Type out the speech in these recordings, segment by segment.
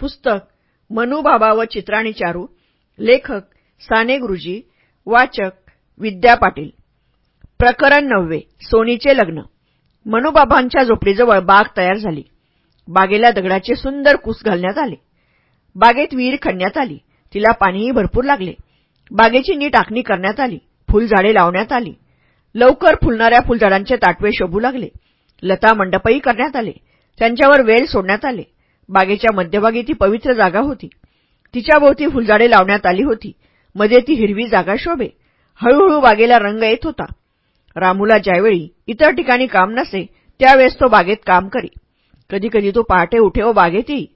पुस्तक मनुबाबा व चित्राणी चारू लेखक साने गुरुजी वाचक विद्या पाटील. प्रकरण नववे सोनीचे लग्न. मनुबाबांच्या झोपडीजवळ बाग तयार झाली. बागेला दगडाचे सुंदर कूस घालण्यात आले. बागेत विहीर खणण्यात आली. तिला पाणीही भरपूर लागले. बागेची नीट आखणी करण्यात आली. फुलझाडे लावण्यात आली. लवकर फुलणाऱ्या फुलझाडांचे ताटवे शोभू लागले. लता मंडपही करण्यात आले. त्यांच्यावर वेळ सोडण्यात आले. बागेच्या मध्यभागी ती पवित्र जागा होती. तिच्याभोवती फुलझाडे लावण्यात आली होती. मध्ये ती हिरवी जागा शोभे. हळूहळू बागेला रंग येत होता. रामूला ज्यावेळी इतर ठिकाणी काम नसे त्यावेळेस तो बागेत काम करी. कधी तो पहाटे उठे व बागेत येई.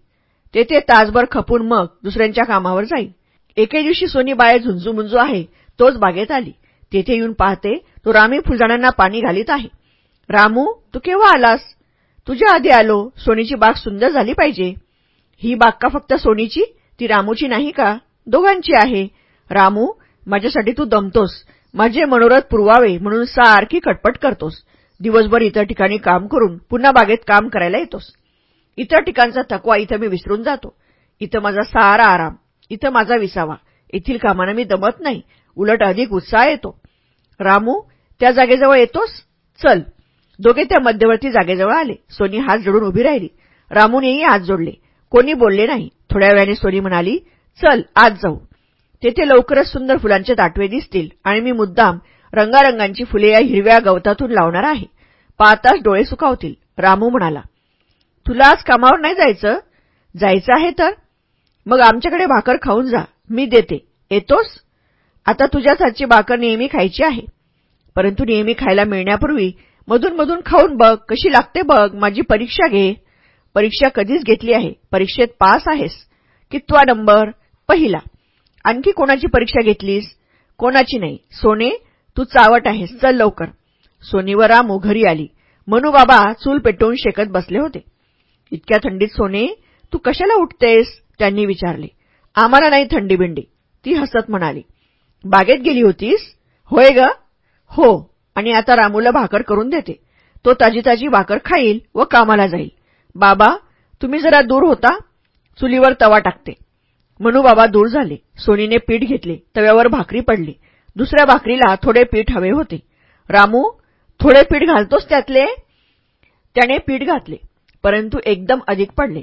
तेथे तासभर खपून मग दुसऱ्यांच्या कामावर जाई. एके दिवशी सोनी बाया झुंजूमुंजू आहे तोच बागेत आली. तेथे येऊन पाहते तो रामी फुलझाडांना पाणी घालीत आहे. रामू तू केव्हा आलास? तुझ्या आधी आलो सोनीची बाग सुंदर झाली पाहिजे. ही बाग का फक्त सोनीची? ती रामूची नाही का? दोघांची आहे. रामू माझ्यासाठी तू दमतोस. माझे मनोरथ पुरवावे म्हणून सारखी खटपट करतोस. दिवसभर इतर ठिकाणी काम करून पुन्हा बागेत काम करायला येतोस. इतर ठिकाणचा थकवा इथं मी विसरून जातो. इथं माझा सारा आराम इथं माझा विसावा. येथील कामानं मी दमत नाही. उलट अधिक उत्साह येतो. रामू त्या जागेजवळ येतोस? चल. दोघे त्या मध्यवर्ती जागेजवळ आले. सोनी हात जोडून उभी राहिली. रामूनेही हात जोडले. कोणी बोलले नाही. थोड्या वेळाने सोनी म्हणाली चल आज जाऊ. तेथे लवकरच सुंदर फुलांचे ताटवे दिसतील आणि मी मुद्दाम रंगारंगांची फुले या हिरव्या गवतातून लावणार आहे. पाहताच डोळे सुखावतील. रामू म्हणाला तुला आज कामावर नाही जायचं? जायचं आहे तर? मग आमच्याकडे भाकर खाऊन जा. मी देते. येतोस? आता तुझ्याच हातची भाकर नेहमी खायची आहे. परंतु नेहमी खायला मिळण्यापूर्वी मधून मधून खाऊन बघ कशी लागते बघ माझी परीक्षा घे. परीक्षा कधीच घेतली आहे. परीक्षेत पास आहेस. कितवा नंबर? पहिला. आणखी कोणाची परीक्षा घेतलीस? कोणाची नाही. सोने तू चावट आहेस. चल लवकर. सोनीवर रामू घरी आली. मनुबाबा चूल पेटवून शेकत बसले होते. इतक्या थंडीत सोने तू कशाला उठतेस? त्यांनी विचारले. आम्हाला नाही थंडी बिंडी ती हसत म्हणाली. बागेत गेली होतीस? होय ग? हो. आणि आता रामूला भाकर करून देते. तो ताजी ताजी भाकर खाईल व कामाला जाईल. बाबा तुम्ही जरा दूर होता. चुलीवर तवा टाकते. मनुबाबा दूर झाले. सोनीने पीठ घेतले. तव्यावर भाकरी पडली. दुसऱ्या भाकरीला थोडे पीठ हवे होते. रामू थोडे पीठ घालतोस त्यातले? त्याने पीठ घातले परंतु एकदम अधिक पडले.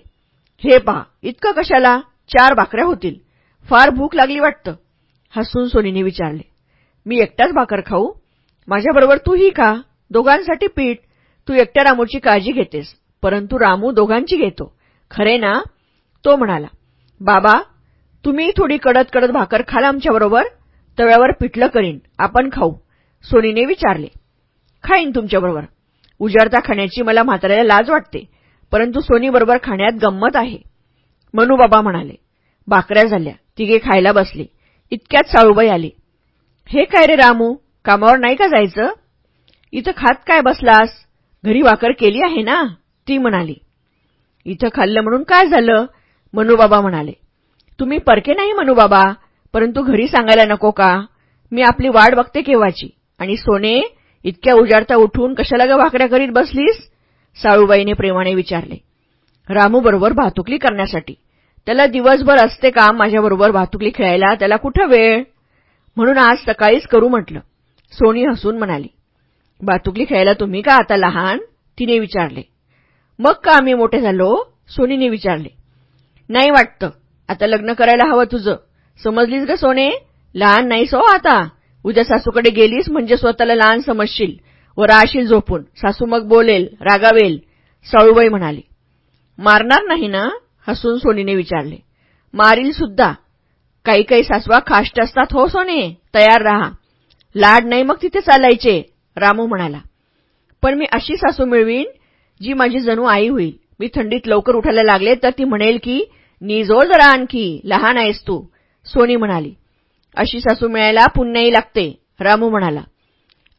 हे पहा इतकं कशाला? चार भाकऱ्या होतील. फार भूक लागली वाटतं. हसून सोनीने विचारले मी एकटाच भाकर खाऊ? माझ्याबरोबर तूही का दोघांसाठी पीठ. तू एकट्या रामूची काळजी घेतेस परंतु रामू दोघांची घेतो. खरे ना? तो म्हणाला. बाबा तुम्ही थोडी कडत कडत भाकर खाल आमच्याबरोबर. तव्यावर पिठलं करीन. आपण खाऊ. सोनीने विचारले. खाईन तुमच्याबरोबर. उजाडता खाण्याची मला म्हाताऱ्याला लाज वाटते परंतु सोनीबरोबर खाण्यात गंमत आहे. मनुबाबा म्हणाले. भाकऱ्या झाल्या. तिघे खायला बसले. इतक्यात साळूबाई आली. हे काय रे रामू? कामावर नाही का जायचं? इथं खात काय बसलास? घरी वाकर केली आहे ना? ती म्हणाली. इथं खाल्लं म्हणून काय झालं? मनुबाबा म्हणाले. तुम्ही परके नाही मनुबाबा परंतु घरी सांगायला नको का? मी आपली वाट बघते केव्हाची. आणि सोने इतक्या उजाडता उठून कशाला ग भाकऱ्या करीत बसलीस? साळूबाईने प्रेमाने विचारले. रामूबरोबर भातुकली करण्यासाठी. त्याला दिवसभर असते काम माझ्याबरोबर भातुकली खेळायला त्याला कुठं वेळ? म्हणून आज सकाळीच करू म्हटलं. सोनी हसून म्हणाली बातुकली खेळायला तुम्ही का आता लहान? तिने विचारले. मग का आम्ही मोठे झालो? सोनीने विचारले. नाही वाटतं. आता लग्न करायला हवं तुझं. समजलीस ग सोने? लहान नाहीस हो आता. उद्या सासूकडे गेलीस म्हणजे स्वतःला लहान समजशील. व राहशील झोपून. सासू मग बोलेल रागावेल. साळूबाई म्हणाली. मारणार नाही ना? हसून सोनीने विचारले. मारील सुद्धा. काही काही सासवा खाष्ट असतात हो सोने. तयार राहा. लाड नाही मग तिथे चालायचे. रामू म्हणाला पण मी अशी सासू मिळवीन जी माझी जणू आई होईल. मी थंडीत लवकर उठायला लागले तर ती म्हणेल की निजोळ जरा आणखी लहान आहेस तू. सोनी म्हणाली अशी सासू मिळायला पुण्याई लागते. रामू म्हणाला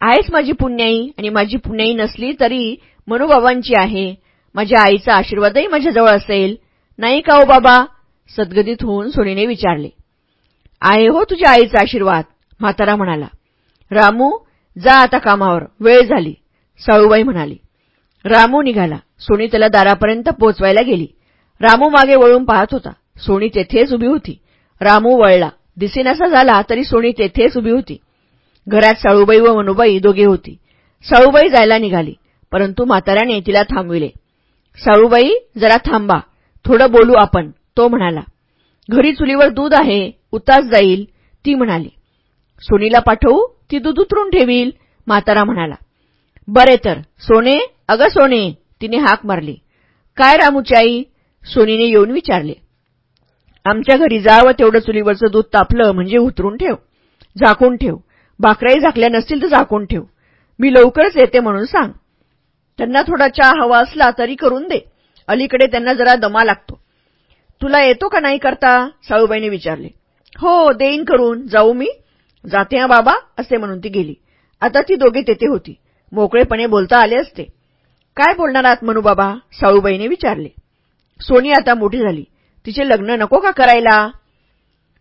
आहेच माझी पुण्याई आणि माझी पुण्याई नसली तरी मनुबाबांची आहे. माझ्या आईचा आशीर्वादही माझ्याजवळ असेल. नाही का ओ बाबा? सद्गदित होऊन सोनीने विचारले आहे हो तुझ्या आईचा आशीर्वाद. म्हातारा म्हणाला रामू जा आता कामावर. वेळ झाली. साळूबाई म्हणाली. रामू निघाला. सोनी त्याला दारापर्यंत पोचवायला गेली. रामू मागे वळून पाहत होता. सोनी तेथेच उभी होती. रामू वळला. दिसेनासा झाला तरी सोनी तेथेच उभी होती. घरात साळूबाई व मनुबाई दोघे होती. साळूबाई जायला निघाली परंतु म्हाताऱ्याने तिला थांबविले. साळूबाई जरा थांबा. थोडं बोलू आपण तो म्हणाला. घरी चुलीवर दूध आहे उतास जाईल ती म्हणाली. सोनीला पाठवू? ती दूध उतरून ठेवील म्हातारा म्हणाला. बरे तर सोने? अगं सोने तिने हाक मारली. काय रामूची आई? सोनीने येऊन विचारले. आमच्या घरी जा व तेवढं चुलीवरचं दूध तापलं म्हणजे उतरून ठेव. झाकून ठेव. भाकराई झाकल्या नसतील तर झाकून ठेव. मी लवकरच येते म्हणून सांग. त्यांना थोडा चहा हवा असला तरी करून दे. अलीकडे त्यांना जरा दमा लागतो. तुला येतो का नाही करता? साळूबाईने विचारले. हो देईन करून. जाऊ मी? जाते हा बाबा असे म्हणून ती गेली. आता ती दोघे तेथे होती. मोकळेपणे बोलता आले असते. काय बोलणार आहात बाबा? साळूबाईने विचारले. सोनी आता मोठी झाली. तिचे लग्न नको का करायला?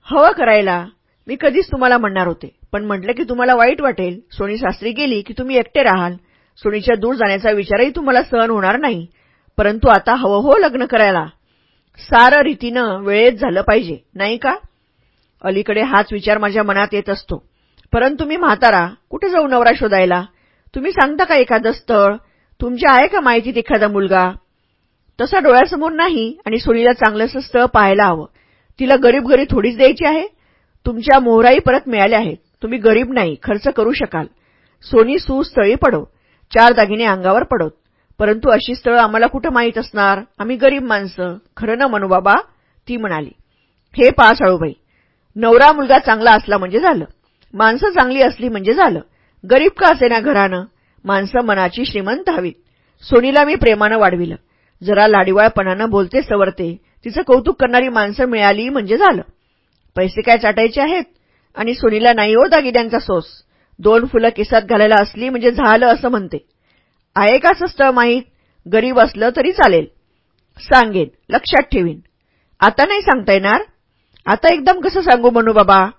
हवं करायला. मी कधीच तुम्हाला म्हणणार होते. पण म्हटलं की तुम्हाला वाईट वाटेल. सोनी सासरी गेली की तुम्ही एकटे राहाल. सोनीच्या दूर जाण्याचा विचारही तुम्हाला सहन होणार नाही. परंतु आता हवं हो लग्न करायला. सारं रीतीनं वेळेत झालं पाहिजे. नाही का? अलीकडे हाच विचार माझ्या मनात येत असतो. परंतु मी म्हातारा कुठे जाऊ नवरा शोधायला? तुम्ही सांगता का एखादं स्थळ? तुमच्या आहे का माहितीत एखादा मुलगा? तसा डोळ्यासमोर नाही आणि सोनीला चांगलंसं स्थळ पाहायला हवं. तिला गरीब घरी थोडीच द्यायची आहे? तुमच्या मोहराही परत मिळाल्या आहेत. तुम्ही गरीब नाही खर्च करू शकाल. सोनी सुस्थळी पडो. चार दागिने अंगावर पडोत. परंतु अशी स्थळं आम्हाला कुठं माहीत असणार? आम्ही गरीब माणसं. खरं ना बाबा ती म्हणाली. हे पहा साळूबाई नवरा मुलगा चांगला असला म्हणजे झालं. माणसं चांगली असली म्हणजे झालं. गरीब का असे ना घरानं? माणसं मनाची श्रीमंत हवीत. सोनीला मी प्रेमानं वाढविलं. जरा लाडीवाळपणानं बोलते सवरते. तिचं कौतुक करणारी माणसं मिळाली म्हणजे झालं. पैसे काय चाटायचे आहेत? आणि सोनीला नाही हो दागिन्यांचा सोस. दोन फुलं केसात घालायला असली म्हणजे झालं असं म्हणते. आहे का स्थळ माहीत? गरीब असलं तरी चालेल. सांगेन. लक्षात ठेवीन. आता नाही सांगता येणार? आता एकदम कसं सांगू म्हणू बाबा?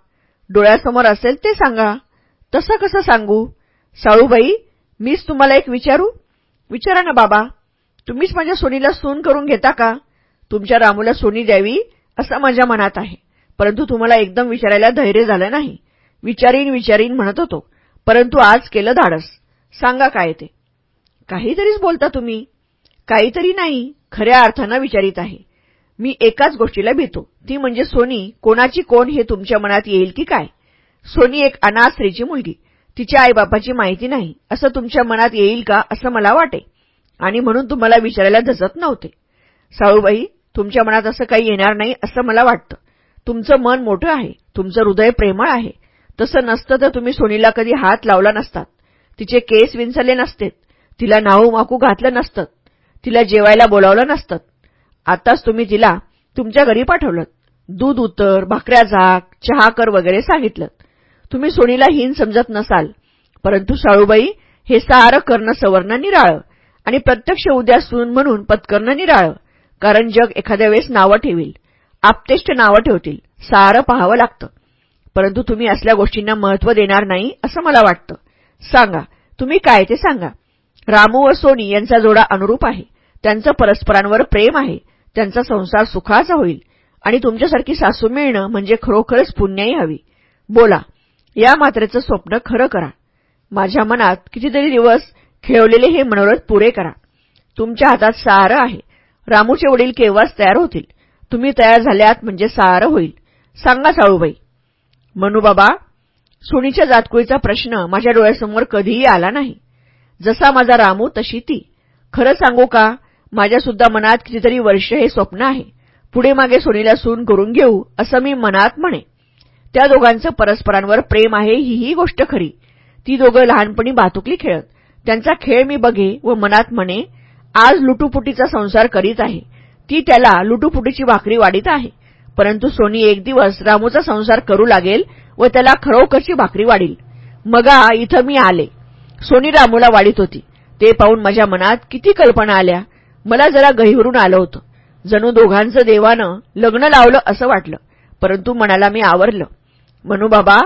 डोळ्यासमोर असेल ते सांगा. तसं कसं सांगू? साळूबाई मीच तुम्हाला एक विचारू? विचारा ना बाबा. तुम्हीच माझ्या सोनीला सून करून घेता का? तुमच्या रामूला सोनी द्यावी असं माझ्या मनात आहे. परंतु तुम्हाला एकदम विचारायला धैर्य झालं नाही. विचारीन विचारीन म्हणत होतो. परंतु आज केलं धाडस. सांगा काय ते? काहीतरीच बोलता तुम्ही. काहीतरी नाही. खऱ्या अर्थानं विचारित आहे. मी एकाच गोष्टीला भीतो. ती म्हणजे सोनी कोणाची कोण हे तुमच्या मनात येईल की काय? सोनी एक अनाथ स्त्रीची मुलगी. तिच्या आईबापाची माहिती नाही. असं तुमच्या मनात येईल का असं मला वाटे. आणि म्हणून तुम्हाला विचारायला धसत नव्हते. साळूबाई तुमच्या मनात असं काही येणार नाही असं मला वाटतं. तुमचं मन मोठं आहे. तुमचं हृदय प्रेमळ आहे. तसं नसतं तर तुम्ही सोनीला कधी हात लावला नसतात. तिचे केस विंचले नसतेत. तिला नाहू माकू घातलं नसतं. तिला जेवायला बोलावलं नसतं. आताच तुम्ही तिला तुमच्या घरी पाठवलं दूध उतर भाकऱ्या झाक चहा कर वगैरे सांगितलं. तुम्ही सोनीला हीन समजत नसाल. परंतु साळूबाई हे सारं करणं सवर्ण निराळं. आणि प्रत्यक्ष उद्या सून म्हणून पत्करणं निराळं. कारण जग एखाद्या वेळेस नावं ठेवील. आपतेष्ट नावं ठेवतील. सारं पाहावं लागतं. परंतु तुम्ही असल्या गोष्टींना महत्त्व देणार नाही असं मला वाटतं. सांगा. तुम्ही काय ते सांगा. रामू व सोनी यांचा जोडा अनुरूप आहे. त्यांचं परस्परांवर प्रेम आहे. त्यांचा संसार सुखाचा होईल आणि तुमच्यासारखी सासू मिळणं म्हणजे खरोखरच पुण्याही हवी. बोला या मात्रेचं स्वप्न खरं करा. माझ्या मनात कितीतरी दिवस खेळवलेले हे मनोरथ पुरे करा. तुमच्या हातात सारं आहे. रामूचे वडील केव्हाच तयार होतील? तुम्ही तयार झाल्यात म्हणजे सारं होईल. सांगा साळूबाई. बाबा सुनीच्या जातकुळीचा प्रश्न माझ्या डोळ्यासमोर कधीही आला नाही. जसा माझा रामू तशी ती. खरं सांगू का? माझ्यासुद्धा मनात कितीतरी वर्ष हे स्वप्न आहे. पुढे मागे सोनीला सून करून घेऊ असं मी मनात म्हणे. त्या दोघांचं परस्परांवर प्रेम आहे ही गोष्ट खरी. ती दोघं लहानपणी बातुकली खेळत. त्यांचा खेळ मी बघे व मनात म्हणे आज लुटुपुटीचा संसार करीत आहे. ती त्याला लुटुपुटीची भाकरी वाढीत आहे. परंतु सोनी एक दिवस रामूचा संसार करू लागेल व त्याला खरोखरची भाकरी वाढील. मगा इथं मी आले. सोनी रामूला वाढीत होती. ते पाहून माझ्या मनात किती कल्पना आल्या. मला जरा गहिवरून आलं होतं. जणू दोघांचं देवानं लग्न लावलं असं वाटलं. परंतु मनाला मी आवरलं. म्हणू बाबा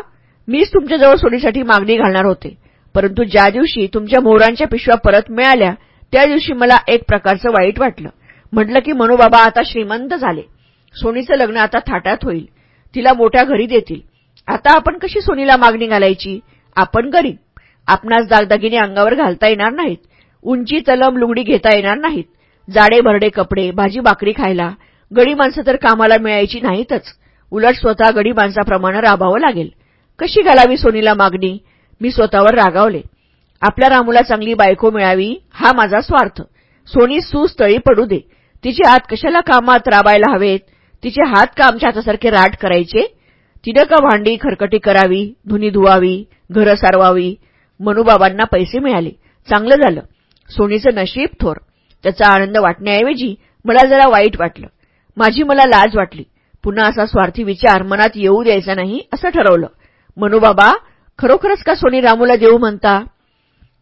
मीच तुमच्याजवळ सोडीसाठी मागणी घालणार होते. परंतु ज्या दिवशी तुमच्या मोहरांच्या पिशव्या परत मिळाल्या त्या दिवशी मला एक प्रकारचं वाईट वाटलं. म्हटलं की मनोबाबा आता श्रीमंत झाले. सोनीचं लग्न आता थाटात होईल. तिला मोठ्या घरी देतील. आता आपण कशी सोनीला मागणी घालायची? आपण गरीब. आपणास दागदागिने अंगावर घालता येणार नाहीत. उंची तलम लुगडी घेता येणार नाहीत. जाडे भरडे कपडे भाजी बाकरी खायला. गडी माणसं तर कामाला मिळायची नाहीतच. उलट स्वतः गडी माणसाप्रमाणे राबावं लागेल. कशी घालावी सोनीला मागणी? मी स्वतःवर रागावले. आपल्या रामूला चांगली बायको मिळावी हा माझा स्वार्थ. सोनी सुस्थळी पडू दे. तिचे हात कशाला कामात राबायला हवेत? तिचे हात का आमच्या हातासारखे राट करायचे? तिनं का भांडी खरकटी करावी धुनी धुवावी घरं सारवावी? मनुबाबांना पैसे मिळाले. चांगलं झालं. सोनीचं नशीब थोर. त्याचा आनंद वाटण्याऐवजी मला जरा वाईट वाटलं. माझी मला लाज वाटली. पुन्हा असा स्वार्थी विचार मनात येऊ द्यायचा नाही असं ठरवलं. मनोबाबा खरोखरच का सोनी रामूला देऊ म्हणता?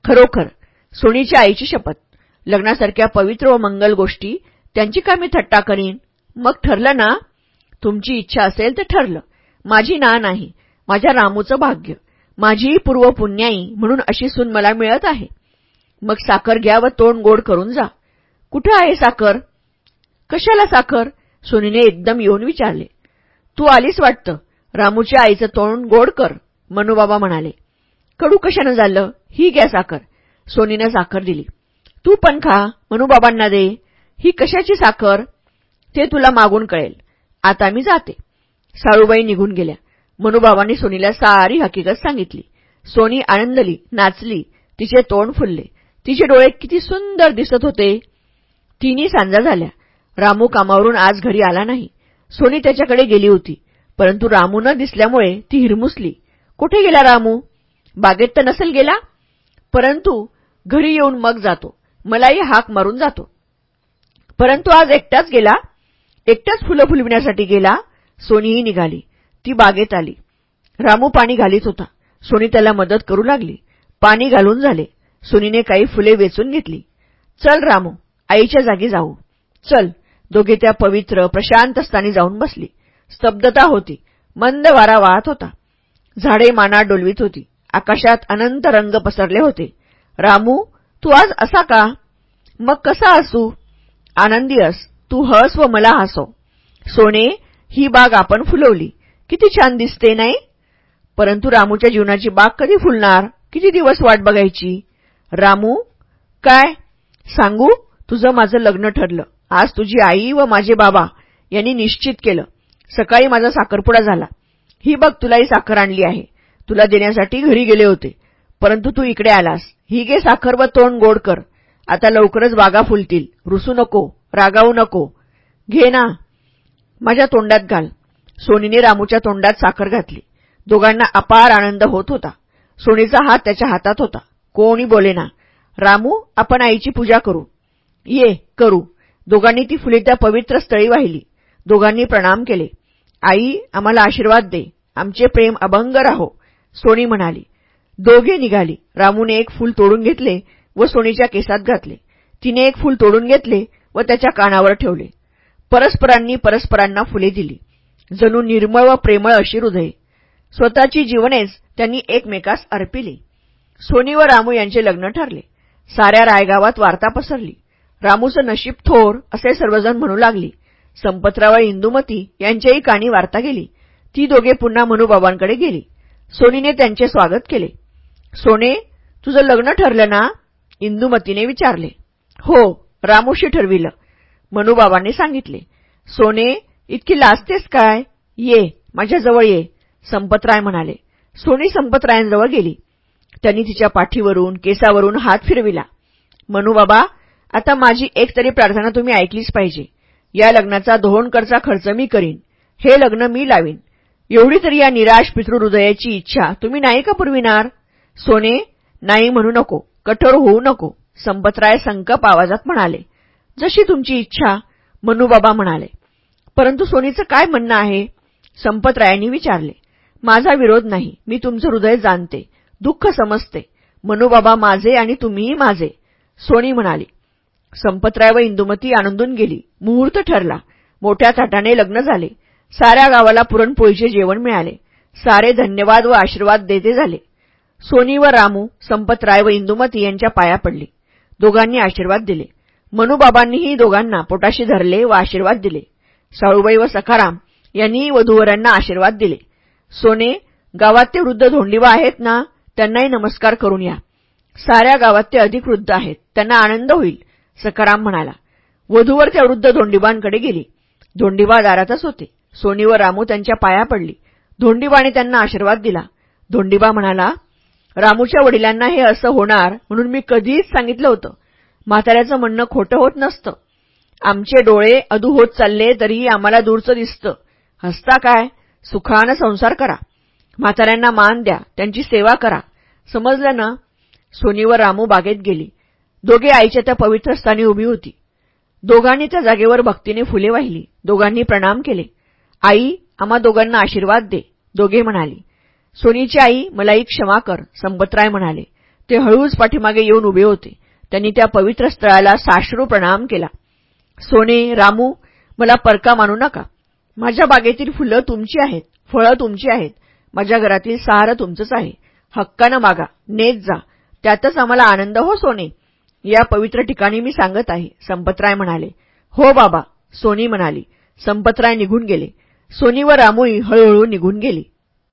खरोखर सोनीच्या आईची शपथ. लग्नासारख्या पवित्र व मंगल गोष्टी त्यांची का मी थट्टा करीन? मग ठरलं ना? तुमची इच्छा असेल तर ठरलं. माझी ना नाही माझ्या रामूचं भाग्य. माझी पूर्व पुण्याई म्हणून अशी सून मला मिळत आहे. मग साखर घ्या व तोंड गोड करून जा. कुठं आहे साखर? कशाला साखर? सोनीने एकदम येऊन विचारले. तू आलीस वाटतं. रामूच्या आईचं तोंड गोड कर मनूबाबा म्हणाले. कडू कशानं झालं? ही घ्या साखर. सोनीनं साखर दिली. तू पण खा मनूबाबांना दे. ही कशाची साखर? ते तुला मागून कळेल. आता मी जाते. साळूबाई निघून गेल्या. मनूबाबांनी सोनीला सारी हकीकत सांगितली. सोनी आनंदली नाचली. तिचे तोंड फुलले. तिचे डोळे किती सुंदर दिसत होते. तिन्ही सांजा झाल्या. रामू कामावरून आज घरी आला नाही. सोनी त्याच्याकडे गेली होती. परंतु रामू न दिसल्यामुळे ती हिरमुसली. कुठे गेला रामू? बागेत तर नसेल गेला? परंतु घरी येऊन मग जातो. मलाही हाक मारून जातो. परंतु आज एकटाच गेला? एकटाच फुलं फुलविण्यासाठी गेला? सोनीही निघाली. ती बागेत आली. रामू पाणी घालीत होता. सोनी त्याला मदत करू लागली. पाणी घालून झाले. सोनीने काही फुले वेचून घेतली. चल रामू. आईच्या जागी जाऊ. चल दोघे त्या पवित्र प्रशांत स्थानी जाऊन बसली. स्तब्धता होती. मंद वारा वाहत होता. झाडे माना डोलवीत होती. आकाशात अनंत रंग पसरले होते. रामू तू आज असा का? मग कसा असू? आनंदी अस. तू हस व मला हसव. सोने ही बाग आपण फुलवली. किती छान दिसते नाही? परंतु रामूच्या जीवनाची बाग कधी फुलणार? किती दिवस वाट बघायची? रामू काय? सांगू? तुझं माझं लग्न ठरलं. आज तुझी आई व माझे बाबा यांनी निश्चित केलं. सकाळी माझा साखरपुडा झाला. ही बघ तुलाही साखर आणली आहे. तुला देण्यासाठी घरी गेले होते. परंतु तू इकडे आलास. ही गे साखर व तोंड गोड कर. आता लवकरच बागा फुलतील. रुसू नको रागावू नको. घे ना. माझ्या तोंडात घाल. सोनीने रामूच्या तोंडात साखर घातली. दोघांना अपार आनंद होत होता. सोनीचा हात त्याच्या हातात होता. कोणी बोलेना रामू आपण आईची पूजा करू. ये करू. दोघांनी ती फुले त्या पवित्र स्थळी वाहिली. दोघांनी प्रणाम केले. आई आम्हाला आशीर्वाद दे. आमचे प्रेम अभंग राहो सोनी म्हणाली. दोघे निघाली. रामूने एक फूल तोडून घेतले व सोनीच्या केसात घातले. तिने एक फूल तोडून घेतले व त्याच्या कानावर ठेवले. परस्परांनी परस्परांना फुले दिली. जणू निर्मळ व प्रेमळ अशी हृदय. स्वतःची जीवनेच त्यांनी एकमेकास अर्पिली. सोनी व रामू यांचे लग्न ठरले. साऱ्या रायगावात वार्ता पसरली. रामूचं नशीब थोर असे सर्वजण म्हणू लागली. संपतराव इंदुमती यांच्याही कानी वार्ता गेली. ती दोघे पुन्हा मनुबाबांकडे गेली. सोनीने त्यांचे स्वागत केले. सोने तुझं लग्न ठरलं ना? इंदुमतीने विचारले. हो रामूशी ठरविलं. मनुबाबांनी सांगितले. सोने इतकी लाजतेस काय? ये माझ्याजवळ ये संपतराय म्हणाले. सोनी संपतरायांजवळ गेली. त्यांनी तिच्या पाठीवरून केसावरून हात फिरविला. मनुबाबा आता माझी एक तरी प्रार्थना तुम्ही ऐकलीच पाहिजे. या लग्नाचा दोहोणकरचा खर्च मी करीन. हे लग्न मी लावीन. एवढी तरी या निराश पितृहृदयाची इच्छा तुम्ही नाही का पुरविणार? सोने नाही म्हणू नको. कठोर होऊ नको. संपतराय संकप आवाजात म्हणाले. जशी तुमची इच्छा मनुबाबा म्हणाले. परंतु सोनीचं काय म्हणणं आहे? संपतरायांनी विचारले. माझा विरोध नाही. मी तुमचं हृदय जाणते. दुःख समजते. मनुबाबा माझे आणि तुम्हीही माझे. सोनी म्हणाली. संपतराय व इंदुमती आनंदून गेली. मुहूर्त ठरला. मोठ्या थाटाने लग्न झाले. साऱ्या गावाला पुरणपोळीचे जेवण मिळाले. सारे धन्यवाद व आशीर्वाद देते झाले. सोनी व रामू संपतराय व इंदुमती यांच्या पाया पडली. दोघांनी आशीर्वाद दिले. मनुबाबांनीही दोघांना पोटाशी धरले व आशीर्वाद दिले. साळूबाई व सखाराम यांनीही वधूवरांना आशीर्वाद दिले. सोने गावात ते वृद्ध धोंडीवा आहेत ना? त्यांनाही नमस्कार करून या. साऱ्या गावात ते अधिक वृद्ध आहेत. त्यांना आनंद होईल. सखाराम म्हणाला वधूवर त्या वृद्ध धोंडीबांकडे गेली. धोंडीबा दारातच होते. सोनी व रामू त्यांच्या पाया पडली. धोंडीबाने त्यांना आशीर्वाद दिला. धोंडीबा म्हणाला रामूच्या वडिलांना हे असं होणार म्हणून मी कधीच सांगितलं होतं. म्हाताऱ्याचं म्हणणं खोटं होत नसतं. आमचे डोळे अधू होत चालले तरीही आम्हाला दूरचं दिसतं. हसता काय? सुखानं संसार करा. म्हाताऱ्यांना मान द्या. त्यांची सेवा करा. समजलं ना? सोनीवर रामू बागेत गेली. दोघे आईच्या त्या पवित्र स्थानी उभी होती. दोघांनी त्या जागेवर भक्तीने फुले वाहिली. दोघांनी प्रणाम केले. आई आम्हा दोघांना आशीर्वाद दे दोघे म्हणाली. सोनीची आई मलाही क्षमा कर संबतराय म्हणाले. ते हळूच पाठीमागे येऊन उभे होते. त्यांनी त्या पवित्र स्थळाला साश्रू प्रणाम केला. सोने रामू मला परका मानू नका. माझ्या बागेतील फुलं तुमची आहेत फळं तुमची आहेत. माझ्या घरातील सहारं तुमचंच आहे. हक्कानं मागा नेत जा. त्यातच आम्हाला आनंद हो सोने. या पवित्र ठिकाणी मी सांगत आहे. संपतराय म्हणाले हो बाबा सोनी म्हणाली संपतराय निघून गेले. सोनी व रामोई हळूहळू निघून गेली.